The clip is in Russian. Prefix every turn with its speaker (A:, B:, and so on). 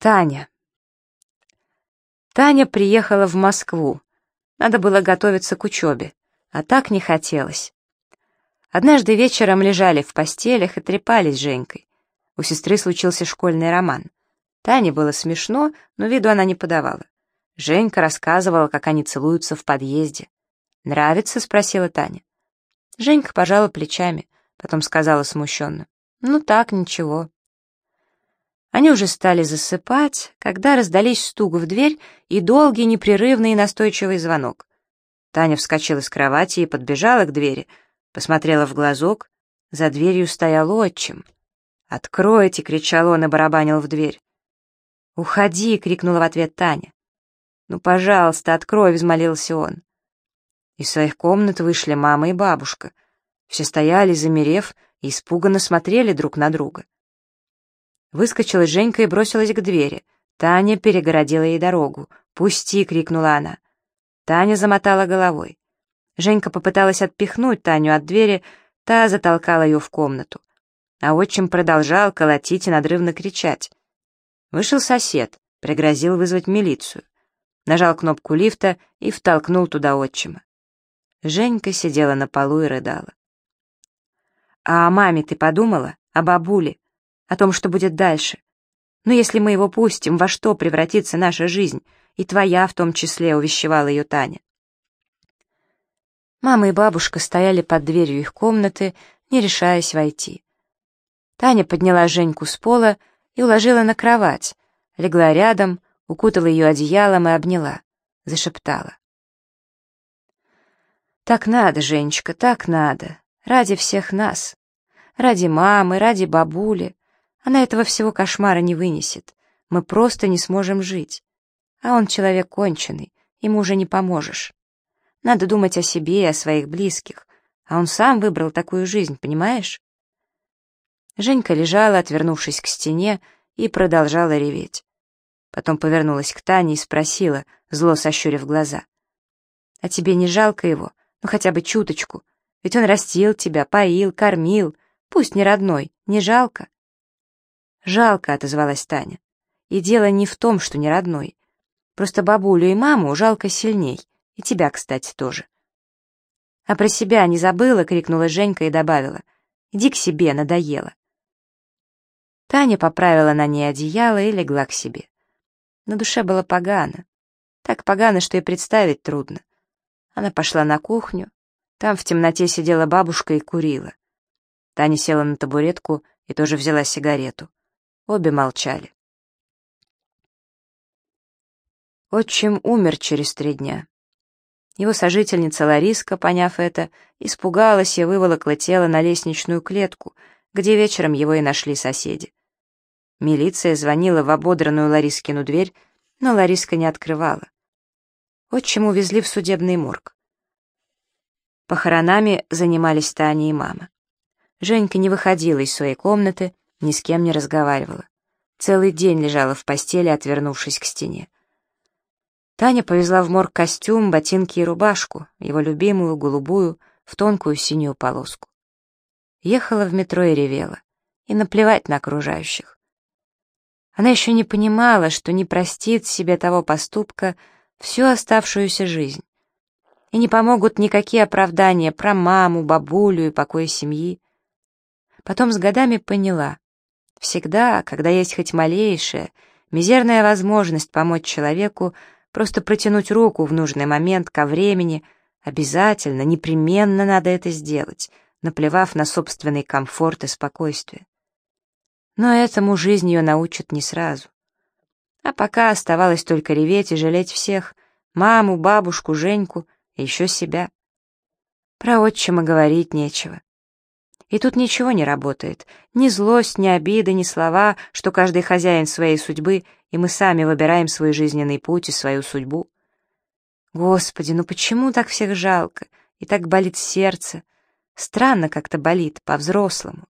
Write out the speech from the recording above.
A: Таня. Таня приехала в Москву. Надо было готовиться к учебе, а так не хотелось. Однажды вечером лежали в постелях и трепались с Женькой. У сестры случился школьный роман. Тане было смешно, но виду она не подавала. Женька рассказывала, как они целуются в подъезде. «Нравится?» — спросила Таня. Женька пожала плечами, потом сказала смущенно. «Ну так, ничего». Они уже стали засыпать, когда раздались стук в дверь и долгий, непрерывный и настойчивый звонок. Таня вскочила с кровати и подбежала к двери, посмотрела в глазок. За дверью стоял отчим. «Откройте!» — кричал он и барабанил в дверь. «Уходи!» — крикнула в ответ Таня. «Ну, пожалуйста, открой!» — взмолился он. Из своих комнат вышли мама и бабушка. Все стояли, замерев, и испуганно смотрели друг на друга. Выскочила Женька и бросилась к двери. Таня перегородила ей дорогу. «Пусти!» — крикнула она. Таня замотала головой. Женька попыталась отпихнуть Таню от двери, та затолкала ее в комнату. А отчим продолжал колотить и надрывно кричать. Вышел сосед, пригрозил вызвать милицию. Нажал кнопку лифта и втолкнул туда отчима. Женька сидела на полу и рыдала. «А о маме ты подумала? О бабуле? О том, что будет дальше. Но если мы его пустим, во что превратится наша жизнь, и твоя в том числе, увещевала ее Таня. Мама и бабушка стояли под дверью их комнаты, не решаясь войти. Таня подняла Женьку с пола и уложила на кровать, легла рядом, укутала ее одеялом и обняла, зашептала. «Так надо, Женечка, так надо, ради всех нас, ради мамы, ради бабули, она этого всего кошмара не вынесет. Мы просто не сможем жить. А он человек конченый, ему уже не поможешь. Надо думать о себе и о своих близких. А он сам выбрал такую жизнь, понимаешь? Женька лежала, отвернувшись к стене, и продолжала реветь. Потом повернулась к Тане и спросила, зло сощурив глаза. «А тебе не жалко его? Ну хотя бы чуточку. Ведь он растил тебя, поил, кормил. Пусть не родной, не жалко?» «Жалко», — отозвалась Таня. «И дело не в том, что не родной. Просто бабулю и маму жалко сильней. И тебя, кстати, тоже». «А про себя не забыла?» — крикнула Женька и добавила. «Иди к себе, надоело». Таня поправила на ней одеяло и легла к себе. На душе было погано. Так погано, что и представить трудно. Она пошла на кухню. Там в темноте сидела бабушка и курила. Таня села на табуретку и тоже взяла сигарету. Обе молчали. Отчим умер через три дня. Его сожительница Лариска, поняв это, испугалась и выволокла тело на лестничную клетку, где вечером его и нашли соседи. Милиция звонила в ободранную Ларискину дверь, но Лариска не открывала. Отчим увезли в судебный морг. Похоронами занимались Таня и мама. Женька не выходила из своей комнаты, ни с кем не разговаривала. Целый день лежала в постели, отвернувшись к стене. Таня повезла в морг костюм, ботинки и рубашку, его любимую, голубую, в тонкую синюю полоску. Ехала в метро и ревела, и наплевать на окружающих. Она еще не понимала, что не простит себе того поступка всю оставшуюся жизнь. И не помогут никакие оправдания про маму, бабулю и покой семьи. Потом с годами поняла, Всегда, когда есть хоть малейшая, мизерная возможность помочь человеку, просто протянуть руку в нужный момент ко времени, обязательно, непременно надо это сделать, наплевав на собственный комфорт и спокойствие. Но этому жизнь ее научит не сразу. А пока оставалось только реветь и жалеть всех — маму, бабушку, Женьку и еще себя. Про отчима говорить нечего. И тут ничего не работает. Ни злость, ни обиды, ни слова, что каждый хозяин своей судьбы, и мы сами выбираем свой жизненный путь и свою судьбу. Господи, ну почему так всех жалко? И так болит сердце. Странно как-то болит, по-взрослому.